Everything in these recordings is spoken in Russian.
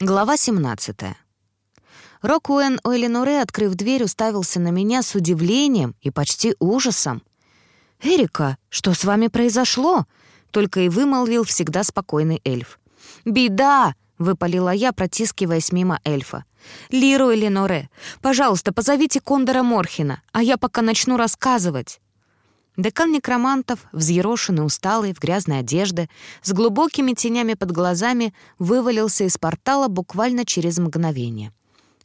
Глава 17. Рокуэн Ойленуре, открыв дверь, уставился на меня с удивлением и почти ужасом. «Эрика, что с вами произошло?» — только и вымолвил всегда спокойный эльф. «Беда!» — выпалила я, протискиваясь мимо эльфа. «Лиру Эленоре, пожалуйста, позовите Кондора Морхина, а я пока начну рассказывать». Декан некромантов, взъерошенный, усталый, в грязной одежде, с глубокими тенями под глазами, вывалился из портала буквально через мгновение.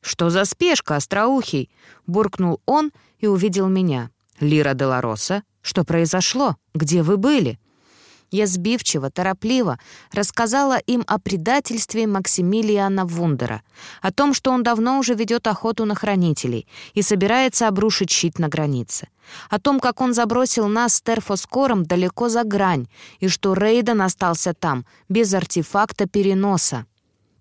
«Что за спешка, остроухий?» — буркнул он и увидел меня. «Лира Делароса, что произошло? Где вы были?» Я сбивчиво, торопливо рассказала им о предательстве Максимилиана Вундера, о том, что он давно уже ведет охоту на хранителей и собирается обрушить щит на границе, о том, как он забросил нас с Терфоскором далеко за грань и что Рейден остался там, без артефакта переноса.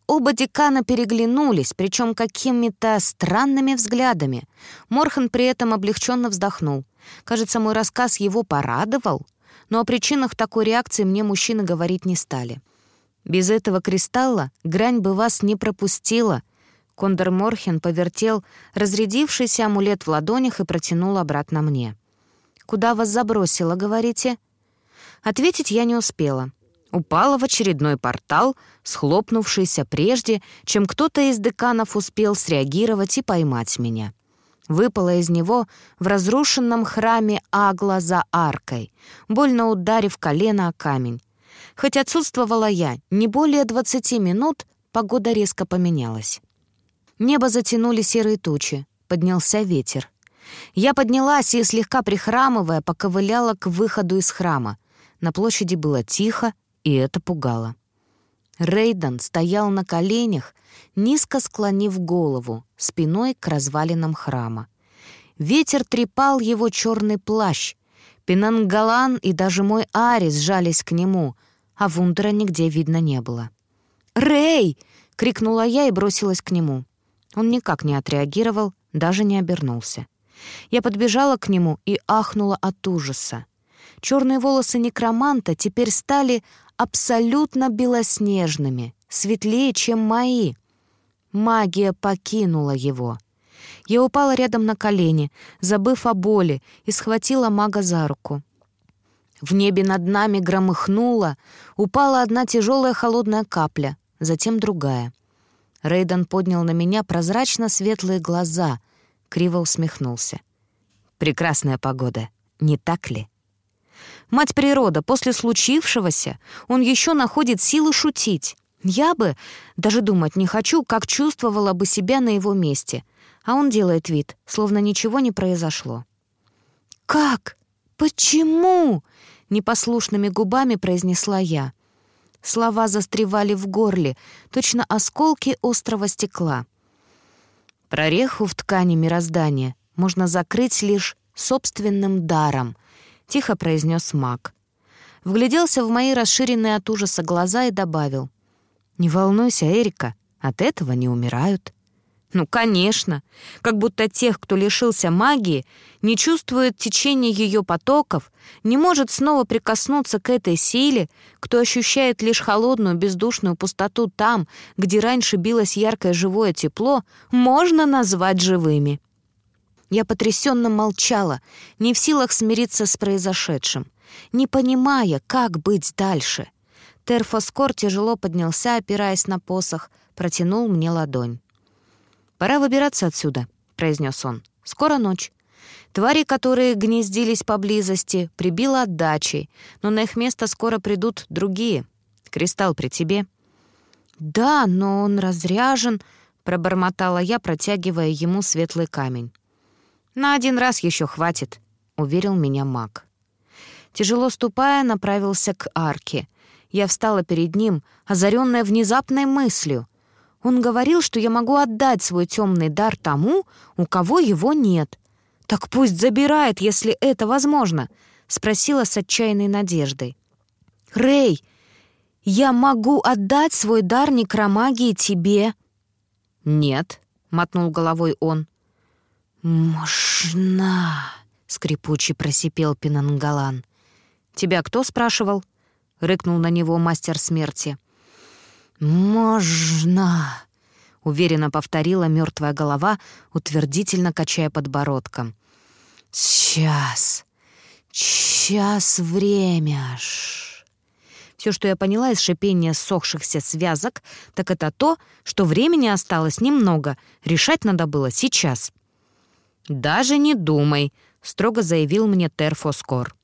Оба декана переглянулись, причем какими-то странными взглядами. Морхан при этом облегченно вздохнул. Кажется, мой рассказ его порадовал — но о причинах такой реакции мне мужчины говорить не стали. «Без этого кристалла грань бы вас не пропустила», Кондор Морхен повертел разрядившийся амулет в ладонях и протянул обратно мне. «Куда вас забросило, говорите?» Ответить я не успела. Упала в очередной портал, схлопнувшийся прежде, чем кто-то из деканов успел среагировать и поймать меня выпала из него в разрушенном храме Агла за аркой, больно ударив колено о камень. Хоть отсутствовала я не более двадцати минут, погода резко поменялась. Небо затянули серые тучи, поднялся ветер. Я поднялась и, слегка прихрамывая, поковыляла к выходу из храма. На площади было тихо, и это пугало. Рейден стоял на коленях, низко склонив голову, спиной к развалинам храма. Ветер трепал его черный плащ. Пенангалан и даже мой Арис сжались к нему, а Вундера нигде видно не было. «Рэй!» — крикнула я и бросилась к нему. Он никак не отреагировал, даже не обернулся. Я подбежала к нему и ахнула от ужаса. Черные волосы некроманта теперь стали абсолютно белоснежными, светлее, чем мои. Магия покинула его. Я упала рядом на колени, забыв о боли, и схватила мага за руку. В небе над нами громыхнуло, упала одна тяжелая холодная капля, затем другая. Рейден поднял на меня прозрачно-светлые глаза, криво усмехнулся. «Прекрасная погода, не так ли?» Мать природа, после случившегося он еще находит силы шутить. Я бы, даже думать не хочу, как чувствовала бы себя на его месте. А он делает вид, словно ничего не произошло. «Как? Почему?» — непослушными губами произнесла я. Слова застревали в горле, точно осколки острого стекла. Прореху в ткани мироздания можно закрыть лишь собственным даром — тихо произнес маг. Вгляделся в мои расширенные от ужаса глаза и добавил. «Не волнуйся, Эрика, от этого не умирают». Ну, конечно. Как будто тех, кто лишился магии, не чувствует течения ее потоков, не может снова прикоснуться к этой силе, кто ощущает лишь холодную бездушную пустоту там, где раньше билось яркое живое тепло, можно назвать живыми. Я потрясенно молчала, не в силах смириться с произошедшим, не понимая, как быть дальше. Терфоскор тяжело поднялся, опираясь на посох, протянул мне ладонь. «Пора выбираться отсюда», — произнес он. «Скоро ночь. Твари, которые гнездились поблизости, прибило отдачей, но на их место скоро придут другие. Кристалл при тебе». «Да, но он разряжен», — пробормотала я, протягивая ему светлый камень. «На один раз еще хватит», — уверил меня маг. Тяжело ступая, направился к арке. Я встала перед ним, озаренная внезапной мыслью. Он говорил, что я могу отдать свой темный дар тому, у кого его нет. «Так пусть забирает, если это возможно», — спросила с отчаянной надеждой. «Рэй, я могу отдать свой дар некромагии тебе?» «Нет», — мотнул головой он. «Можно!» — скрипуче просипел Пинангалан. «Тебя кто спрашивал?» — рыкнул на него мастер смерти. «Можно!» — уверенно повторила мертвая голова, утвердительно качая подбородком. «Сейчас! Сейчас время ж!» Все, что я поняла из шипения сохшихся связок, так это то, что времени осталось немного, решать надо было сейчас. «Даже не думай», — строго заявил мне Терфоскор.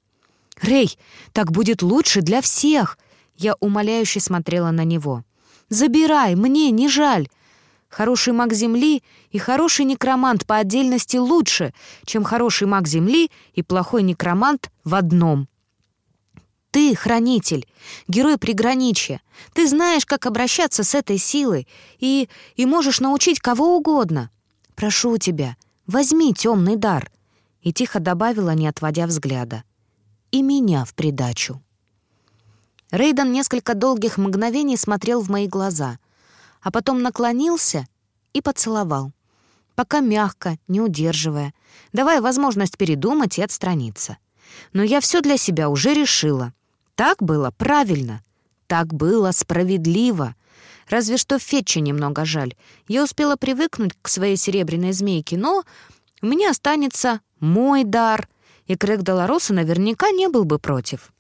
«Рэй, так будет лучше для всех!» Я умоляюще смотрела на него. «Забирай, мне не жаль. Хороший маг Земли и хороший некромант по отдельности лучше, чем хороший маг Земли и плохой некромант в одном». Ты — хранитель, герой приграничья. Ты знаешь, как обращаться с этой силой и, и можешь научить кого угодно. Прошу тебя, возьми темный дар». И тихо добавила, не отводя взгляда. «И меня в придачу». Рейден несколько долгих мгновений смотрел в мои глаза, а потом наклонился и поцеловал. Пока мягко, не удерживая, давая возможность передумать и отстраниться. Но я все для себя уже решила. Так было правильно. Так было справедливо. Разве что Фетча немного жаль. Я успела привыкнуть к своей серебряной змейке, но у меня останется мой дар, и Крэг Долороса наверняка не был бы против.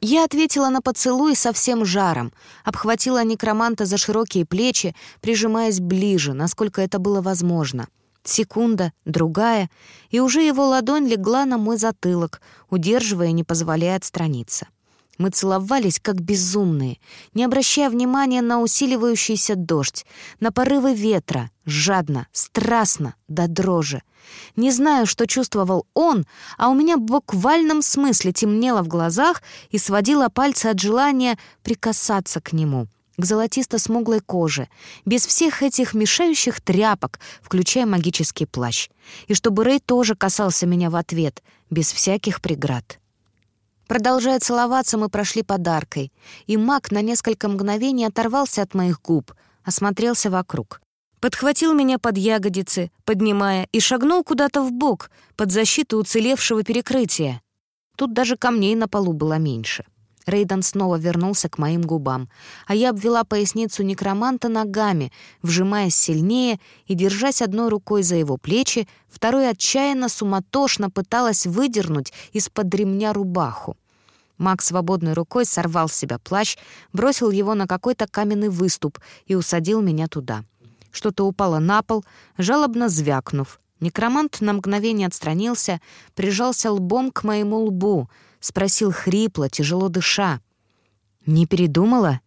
Я ответила на поцелуй со всем жаром, обхватила некроманта за широкие плечи, прижимаясь ближе, насколько это было возможно. Секунда, другая, и уже его ладонь легла на мой затылок, удерживая, не позволяя отстраниться. Мы целовались как безумные, не обращая внимания на усиливающийся дождь, на порывы ветра, жадно, страстно, до дрожи. Не знаю, что чувствовал он, а у меня в буквальном смысле темнело в глазах и сводило пальцы от желания прикасаться к нему, к золотисто-смуглой коже, без всех этих мешающих тряпок, включая магический плащ. И чтобы Рэй тоже касался меня в ответ, без всяких преград. Продолжая целоваться, мы прошли подаркой, и маг на несколько мгновений оторвался от моих губ, осмотрелся вокруг. Подхватил меня под ягодицы, поднимая, и шагнул куда-то в бок под защиту уцелевшего перекрытия. Тут даже камней на полу было меньше. Рейден снова вернулся к моим губам, а я обвела поясницу некроманта ногами, вжимаясь сильнее и держась одной рукой за его плечи, второй отчаянно суматошно пыталась выдернуть из-под ремня рубаху. Маг свободной рукой сорвал с себя плащ, бросил его на какой-то каменный выступ и усадил меня туда. Что-то упало на пол, жалобно звякнув. Некромант на мгновение отстранился, прижался лбом к моему лбу, спросил хрипло, тяжело дыша. «Не передумала?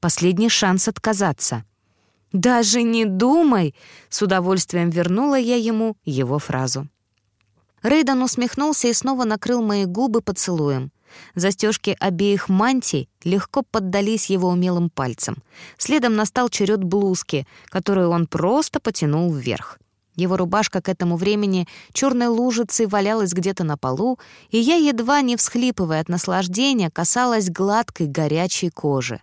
Последний шанс отказаться». «Даже не думай!» — с удовольствием вернула я ему его фразу. Рейден усмехнулся и снова накрыл мои губы поцелуем. Застежки обеих мантий легко поддались его умелым пальцам. Следом настал черед блузки, которую он просто потянул вверх. Его рубашка к этому времени черной лужицей валялась где-то на полу, и я, едва не всхлипывая от наслаждения, касалась гладкой горячей кожи.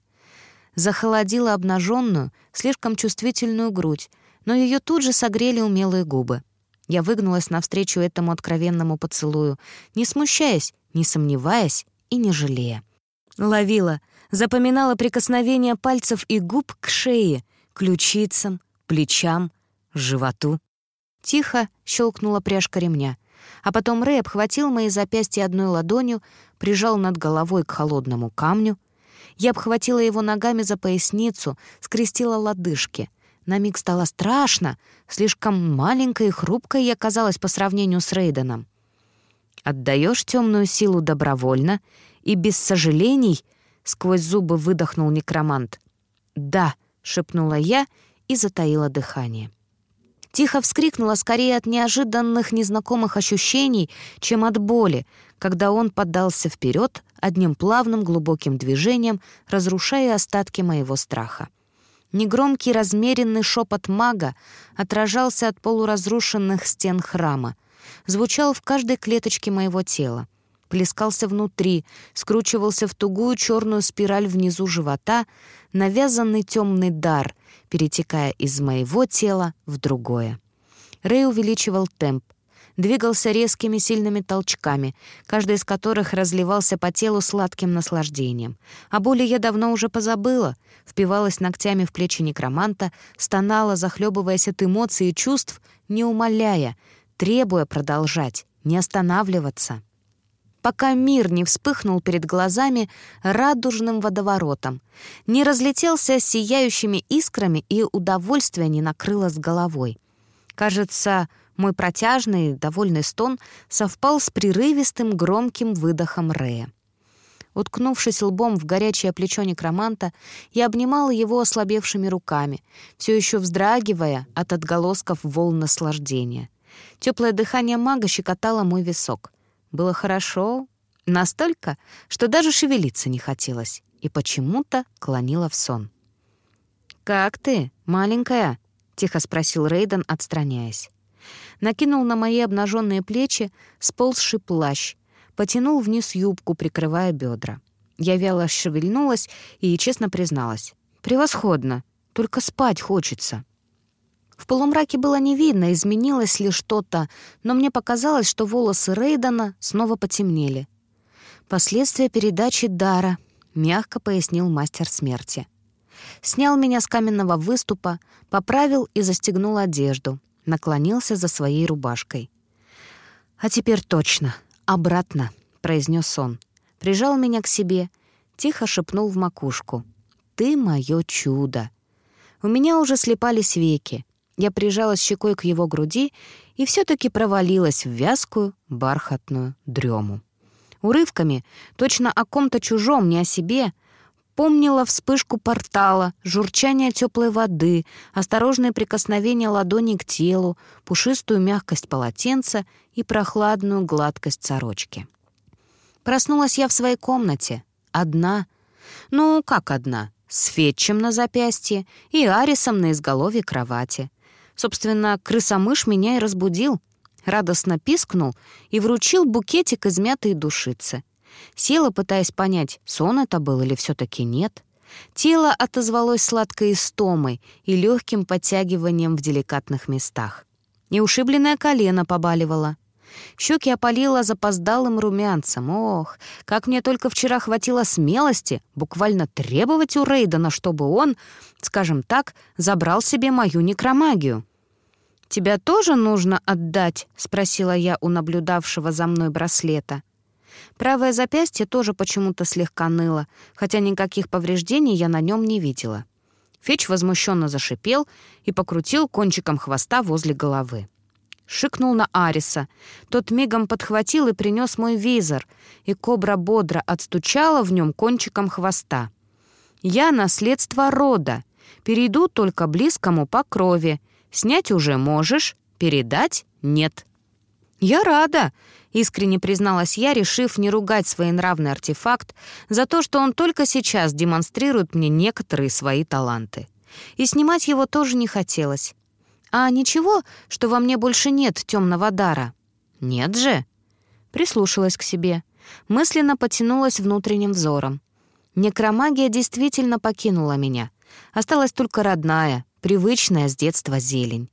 Захолодила обнаженную, слишком чувствительную грудь, но ее тут же согрели умелые губы. Я выгнулась навстречу этому откровенному поцелую, не смущаясь, не сомневаясь и не жалея. Ловила, запоминала прикосновения пальцев и губ к шее, ключицам, плечам, животу. Тихо щелкнула пряжка ремня, а потом Рэй обхватил мои запястья одной ладонью, прижал над головой к холодному камню. Я обхватила его ногами за поясницу, скрестила лодыжки — на миг стало страшно. Слишком маленькой и хрупкой я казалась по сравнению с Рейденом. «Отдаешь темную силу добровольно и без сожалений?» — сквозь зубы выдохнул некромант. «Да», — шепнула я и затаила дыхание. Тихо вскрикнула скорее от неожиданных незнакомых ощущений, чем от боли, когда он поддался вперед одним плавным глубоким движением, разрушая остатки моего страха. Негромкий размеренный шепот мага отражался от полуразрушенных стен храма, звучал в каждой клеточке моего тела, плескался внутри, скручивался в тугую черную спираль внизу живота, навязанный темный дар, перетекая из моего тела в другое. Рэй увеличивал темп, двигался резкими сильными толчками, каждый из которых разливался по телу сладким наслаждением. О боли я давно уже позабыла, впивалась ногтями в плечи некроманта, стонала, захлебываясь от эмоций и чувств, не умоляя, требуя продолжать, не останавливаться пока мир не вспыхнул перед глазами радужным водоворотом, не разлетелся сияющими искрами и удовольствие не накрыло с головой. Кажется, мой протяжный, довольный стон совпал с прерывистым громким выдохом Рея. Уткнувшись лбом в горячее плечо некроманта, я обнимала его ослабевшими руками, все еще вздрагивая от отголосков волн наслаждения. Теплое дыхание мага щекотало мой висок. Было хорошо, настолько, что даже шевелиться не хотелось, и почему-то клонила в сон. «Как ты, маленькая?» — тихо спросил Рейден, отстраняясь. Накинул на мои обнаженные плечи сползший плащ, потянул вниз юбку, прикрывая бедра. Я вяло шевельнулась и честно призналась. «Превосходно, только спать хочется». В полумраке было не видно, изменилось ли что-то, но мне показалось, что волосы Рейдена снова потемнели. «Последствия передачи дара», — мягко пояснил мастер смерти. Снял меня с каменного выступа, поправил и застегнул одежду, наклонился за своей рубашкой. «А теперь точно, обратно», — произнес он. Прижал меня к себе, тихо шепнул в макушку. «Ты мое чудо». У меня уже слепались веки, я прижалась щекой к его груди и все таки провалилась в вязкую, бархатную дрему. Урывками, точно о ком-то чужом, не о себе, помнила вспышку портала, журчание теплой воды, осторожное прикосновение ладони к телу, пушистую мягкость полотенца и прохладную гладкость сорочки. Проснулась я в своей комнате, одна. Ну, как одна? С Фетчем на запястье и Арисом на изголовье кровати. Собственно, крысомыш меня и разбудил. Радостно пискнул и вручил букетик из мятой душицы. Села, пытаясь понять, сон это был или все таки нет. Тело отозвалось сладкой истомой и легким подтягиванием в деликатных местах. И ушибленное колено побаливало. Щеки опалило запоздалым румянцем. Ох, как мне только вчера хватило смелости буквально требовать у Рейдена, чтобы он, скажем так, забрал себе мою некромагию. «Тебя тоже нужно отдать?» — спросила я у наблюдавшего за мной браслета. Правое запястье тоже почему-то слегка ныло, хотя никаких повреждений я на нем не видела. Феч возмущенно зашипел и покрутил кончиком хвоста возле головы. Шикнул на Ариса. Тот мигом подхватил и принес мой визор, и кобра бодро отстучала в нем кончиком хвоста. «Я наследство рода. Перейду только близкому по крови. Снять уже можешь, передать — нет». «Я рада», — искренне призналась я, решив не ругать своенравный артефакт за то, что он только сейчас демонстрирует мне некоторые свои таланты. И снимать его тоже не хотелось. «А ничего, что во мне больше нет темного дара?» «Нет же!» Прислушалась к себе. Мысленно потянулась внутренним взором. Некромагия действительно покинула меня. Осталась только родная, привычная с детства зелень.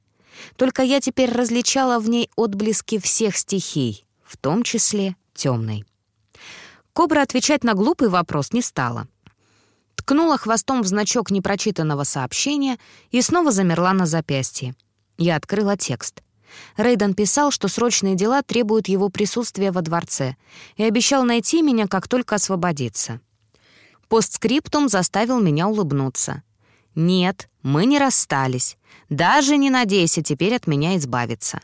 Только я теперь различала в ней отблески всех стихий, в том числе темной. Кобра отвечать на глупый вопрос не стала. Ткнула хвостом в значок непрочитанного сообщения и снова замерла на запястье. Я открыла текст. Рейден писал, что срочные дела требуют его присутствия во дворце, и обещал найти меня, как только освободится. Постскриптум заставил меня улыбнуться. «Нет, мы не расстались. Даже не надейся теперь от меня избавиться».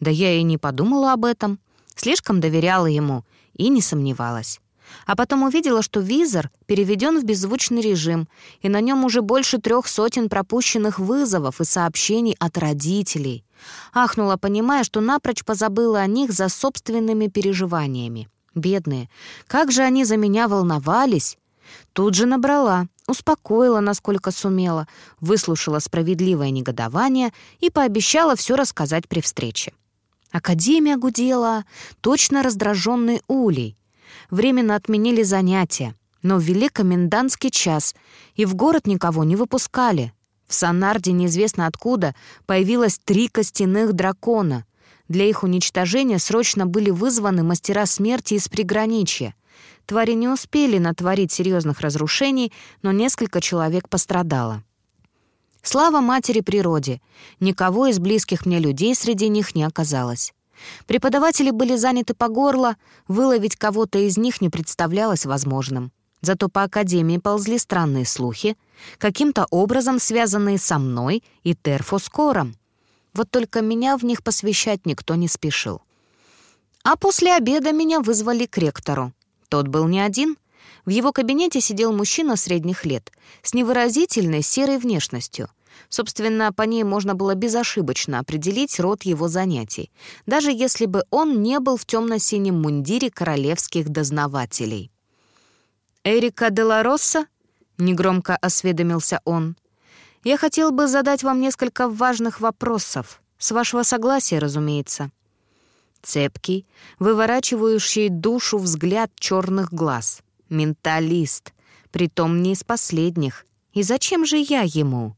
Да я и не подумала об этом. Слишком доверяла ему и не сомневалась. А потом увидела, что визор переведен в беззвучный режим, и на нем уже больше трех сотен пропущенных вызовов и сообщений от родителей. Ахнула, понимая, что напрочь позабыла о них за собственными переживаниями. Бедные, как же они за меня волновались! Тут же набрала, успокоила, насколько сумела, выслушала справедливое негодование и пообещала все рассказать при встрече. Академия гудела, точно раздраженный улей временно отменили занятия, но ввели комендантский час, и в город никого не выпускали. В Санарде неизвестно откуда появилось три костяных дракона. Для их уничтожения срочно были вызваны мастера смерти из приграничья. Твари не успели натворить серьезных разрушений, но несколько человек пострадало. Слава матери природе! Никого из близких мне людей среди них не оказалось. Преподаватели были заняты по горло, выловить кого-то из них не представлялось возможным. Зато по Академии ползли странные слухи, каким-то образом связанные со мной и Терфоскором. Вот только меня в них посвящать никто не спешил. А после обеда меня вызвали к ректору. Тот был не один. В его кабинете сидел мужчина средних лет с невыразительной серой внешностью. Собственно, по ней можно было безошибочно определить род его занятий, даже если бы он не был в темно-синем мундире королевских дознавателей. «Эрика де ла Росса?» — негромко осведомился он. «Я хотел бы задать вам несколько важных вопросов. С вашего согласия, разумеется». Цепкий, выворачивающий душу взгляд черных глаз. Менталист. Притом не из последних. И зачем же я ему?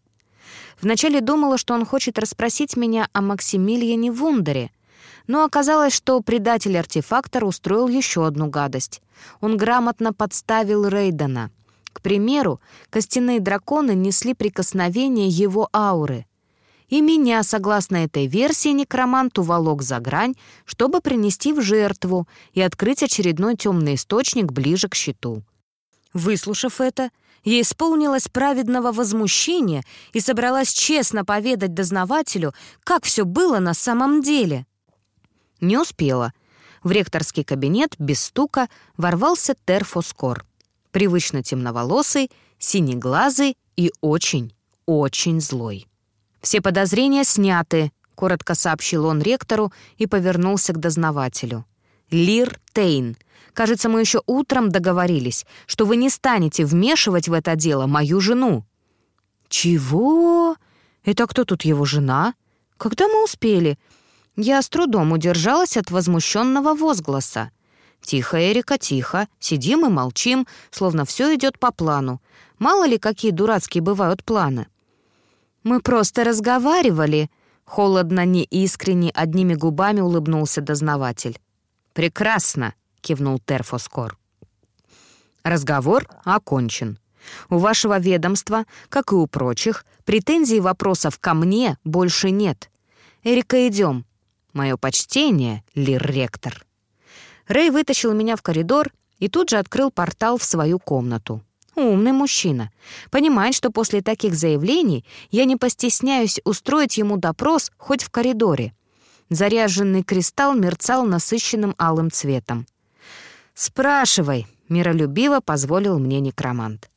Вначале думала, что он хочет расспросить меня о Максимилиане Вундере, но оказалось, что предатель-артефактор устроил еще одну гадость. Он грамотно подставил Рейдена. К примеру, костяные драконы несли прикосновение его ауры. И меня, согласно этой версии, некромант уволок за грань, чтобы принести в жертву и открыть очередной темный источник ближе к щиту. Выслушав это, я исполнилась праведного возмущения и собралась честно поведать дознавателю, как все было на самом деле. Не успела. В ректорский кабинет без стука ворвался Терфоскор. Привычно темноволосый, синеглазый и очень, очень злой. «Все подозрения сняты», — коротко сообщил он ректору и повернулся к дознавателю. «Лир Тейн, Кажется, мы еще утром договорились, что вы не станете вмешивать в это дело мою жену». «Чего? Это кто тут его жена? Когда мы успели?» Я с трудом удержалась от возмущенного возгласа. «Тихо, Эрика, тихо. Сидим и молчим, словно все идет по плану. Мало ли, какие дурацкие бывают планы». «Мы просто разговаривали», — холодно, неискренне, одними губами улыбнулся дознаватель. «Прекрасно. — кивнул Терфоскор. «Разговор окончен. У вашего ведомства, как и у прочих, претензий и вопросов ко мне больше нет. Эрика, идем. Мое почтение, лир-ректор». Рэй вытащил меня в коридор и тут же открыл портал в свою комнату. Умный мужчина. Понимает, что после таких заявлений я не постесняюсь устроить ему допрос хоть в коридоре. Заряженный кристалл мерцал насыщенным алым цветом. «Спрашивай», — миролюбиво позволил мне некромант.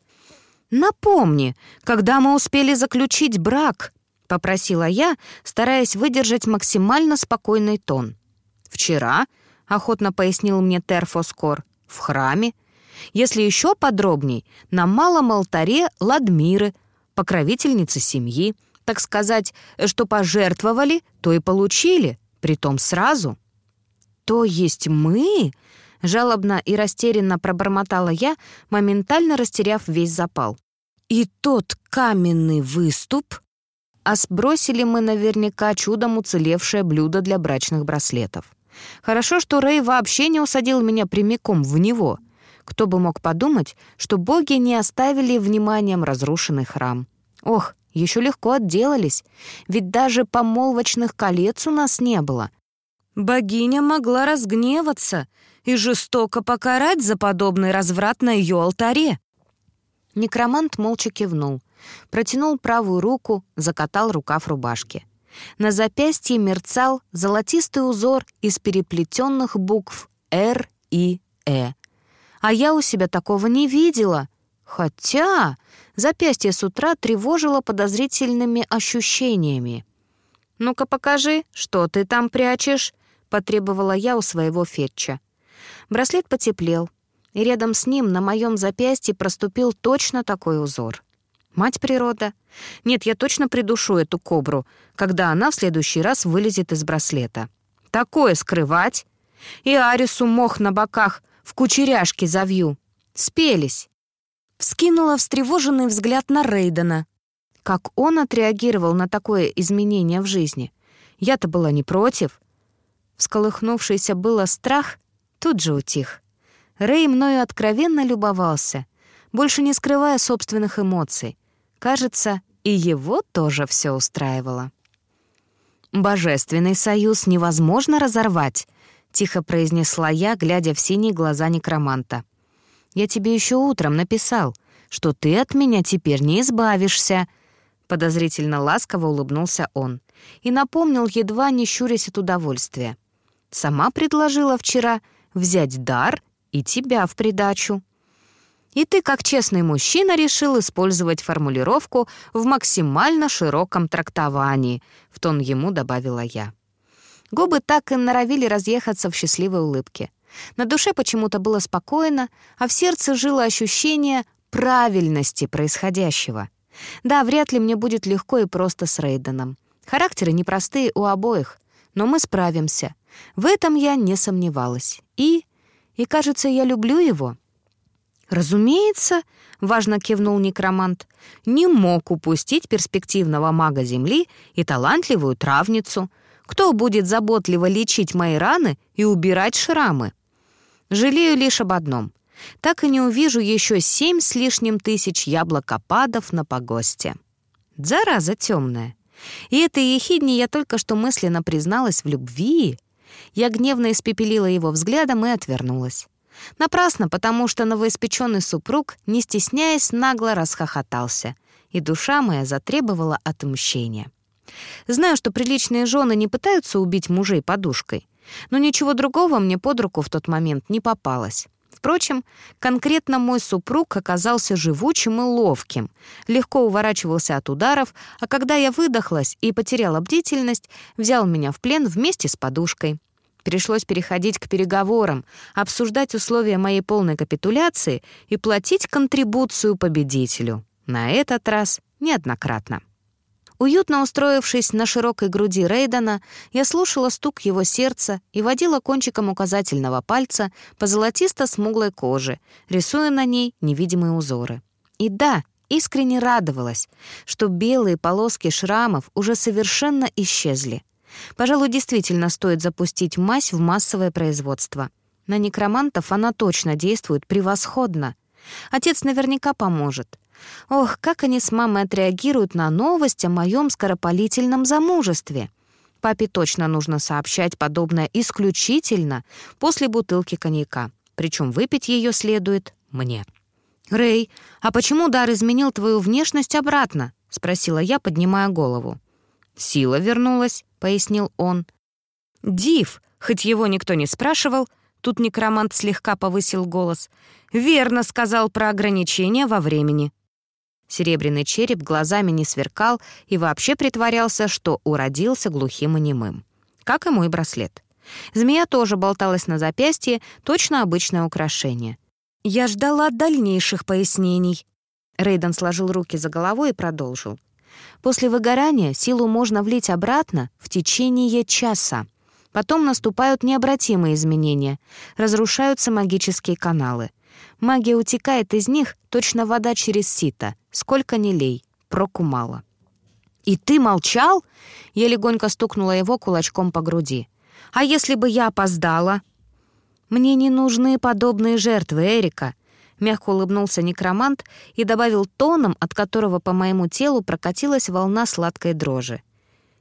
«Напомни, когда мы успели заключить брак?» — попросила я, стараясь выдержать максимально спокойный тон. «Вчера», — охотно пояснил мне Терфоскор, — «в храме. Если еще подробней, на малом алтаре Ладмиры, покровительницы семьи, так сказать, что пожертвовали, то и получили, притом сразу». «То есть мы?» Жалобно и растерянно пробормотала я, моментально растеряв весь запал. «И тот каменный выступ?» А сбросили мы наверняка чудом уцелевшее блюдо для брачных браслетов. Хорошо, что Рэй вообще не усадил меня прямиком в него. Кто бы мог подумать, что боги не оставили вниманием разрушенный храм. Ох, еще легко отделались, ведь даже помолвочных колец у нас не было. Богиня могла разгневаться и жестоко покарать за подобный разврат на ее алтаре. Некромант молча кивнул, протянул правую руку, закатал рукав рубашки. На запястье мерцал золотистый узор из переплетенных букв «Р» и «Э». А я у себя такого не видела. Хотя запястье с утра тревожило подозрительными ощущениями. «Ну-ка покажи, что ты там прячешь?» — потребовала я у своего Фетча. Браслет потеплел, и рядом с ним на моем запястье проступил точно такой узор. Мать природа. Нет, я точно придушу эту кобру, когда она в следующий раз вылезет из браслета. Такое скрывать? И Арису мох на боках в кучеряшки завью. Спелись. Вскинула встревоженный взгляд на Рейдена. Как он отреагировал на такое изменение в жизни? Я-то была не против. Всколыхнувшийся было страх тут же утих. Рэй мною откровенно любовался, больше не скрывая собственных эмоций. Кажется, и его тоже все устраивало. «Божественный союз невозможно разорвать», — тихо произнесла я, глядя в синие глаза некроманта. «Я тебе еще утром написал, что ты от меня теперь не избавишься», — подозрительно ласково улыбнулся он и напомнил, едва не щурясь от удовольствия. «Сама предложила вчера взять дар и тебя в придачу». И ты, как честный мужчина, решил использовать формулировку в максимально широком трактовании, в тон ему добавила я. Губы так и норовили разъехаться в счастливой улыбке. На душе почему-то было спокойно, а в сердце жило ощущение правильности происходящего. Да, вряд ли мне будет легко и просто с Рейденом. Характеры непростые у обоих, но мы справимся. В этом я не сомневалась. И... и, кажется, я люблю его. «Разумеется», — важно кивнул некромант, «не мог упустить перспективного мага Земли и талантливую травницу. Кто будет заботливо лечить мои раны и убирать шрамы? Жалею лишь об одном. Так и не увижу еще семь с лишним тысяч яблокопадов на погосте. Зараза темная. И этой ехидне я только что мысленно призналась в любви. Я гневно испепелила его взглядом и отвернулась. Напрасно, потому что новоиспеченный супруг, не стесняясь, нагло расхохотался, и душа моя затребовала отмщения. Знаю, что приличные жены не пытаются убить мужей подушкой, но ничего другого мне под руку в тот момент не попалось. Впрочем, конкретно мой супруг оказался живучим и ловким, легко уворачивался от ударов, а когда я выдохлась и потеряла бдительность, взял меня в плен вместе с подушкой. Пришлось переходить к переговорам, обсуждать условия моей полной капитуляции и платить контрибуцию победителю. На этот раз неоднократно. Уютно устроившись на широкой груди Рейдена, я слушала стук его сердца и водила кончиком указательного пальца по золотисто-смуглой коже, рисуя на ней невидимые узоры. И да, искренне радовалась, что белые полоски шрамов уже совершенно исчезли — Пожалуй, действительно стоит запустить мазь в массовое производство. На некромантов она точно действует превосходно. Отец наверняка поможет. Ох, как они с мамой отреагируют на новость о моем скоропалительном замужестве. Папе точно нужно сообщать подобное исключительно после бутылки коньяка. Причем выпить ее следует мне. «Рэй, а почему Дар изменил твою внешность обратно?» — спросила я, поднимая голову. «Сила вернулась», — пояснил он. «Див», хоть его никто не спрашивал, тут некромант слегка повысил голос, «верно сказал про ограничения во времени». Серебряный череп глазами не сверкал и вообще притворялся, что уродился глухим и немым. Как и мой браслет. Змея тоже болталась на запястье, точно обычное украшение. Я ждала дальнейших пояснений. Рейден сложил руки за головой и продолжил. После выгорания силу можно влить обратно в течение часа. Потом наступают необратимые изменения, разрушаются магические каналы. Магия утекает из них, точно вода через сито. Сколько ни лей, проку мало. «И ты молчал?» Я легонько стукнула его кулачком по груди. «А если бы я опоздала?» «Мне не нужны подобные жертвы, Эрика. Мягко улыбнулся некромант и добавил тоном, от которого по моему телу прокатилась волна сладкой дрожи.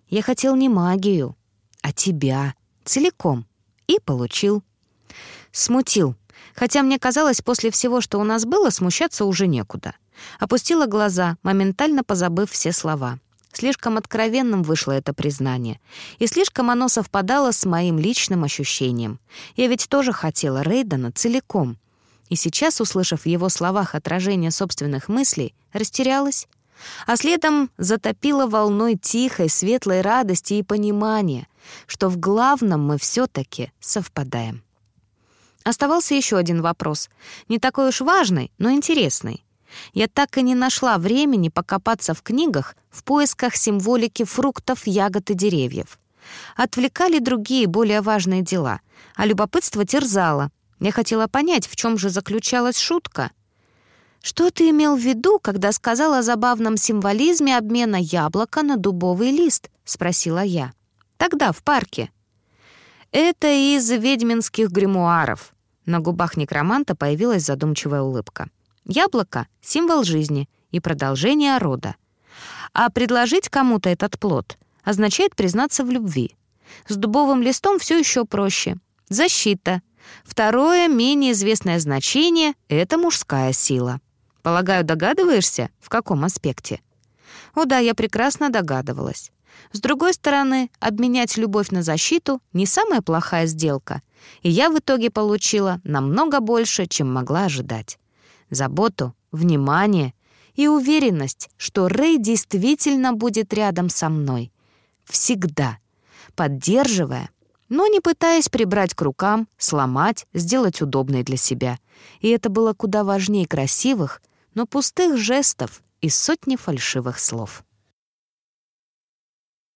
«Я хотел не магию, а тебя. Целиком. И получил». Смутил. Хотя мне казалось, после всего, что у нас было, смущаться уже некуда. Опустила глаза, моментально позабыв все слова. Слишком откровенным вышло это признание. И слишком оно совпадало с моим личным ощущением. Я ведь тоже хотела Рейдена целиком — и сейчас, услышав в его словах отражение собственных мыслей, растерялась, а следом затопила волной тихой, светлой радости и понимания, что в главном мы все таки совпадаем. Оставался еще один вопрос, не такой уж важный, но интересный. Я так и не нашла времени покопаться в книгах в поисках символики фруктов, ягод и деревьев. Отвлекали другие, более важные дела, а любопытство терзало — я хотела понять, в чем же заключалась шутка. «Что ты имел в виду, когда сказал о забавном символизме обмена яблока на дубовый лист?» — спросила я. «Тогда, в парке». Это из ведьминских гримуаров. На губах некроманта появилась задумчивая улыбка. Яблоко — символ жизни и продолжение рода. А предложить кому-то этот плод означает признаться в любви. С дубовым листом все еще проще. Защита. Второе, менее известное значение — это мужская сила. Полагаю, догадываешься, в каком аспекте? О да, я прекрасно догадывалась. С другой стороны, обменять любовь на защиту — не самая плохая сделка, и я в итоге получила намного больше, чем могла ожидать. Заботу, внимание и уверенность, что Рэй действительно будет рядом со мной. Всегда. Поддерживая, но не пытаясь прибрать к рукам, сломать, сделать удобной для себя. И это было куда важнее красивых, но пустых жестов и сотни фальшивых слов.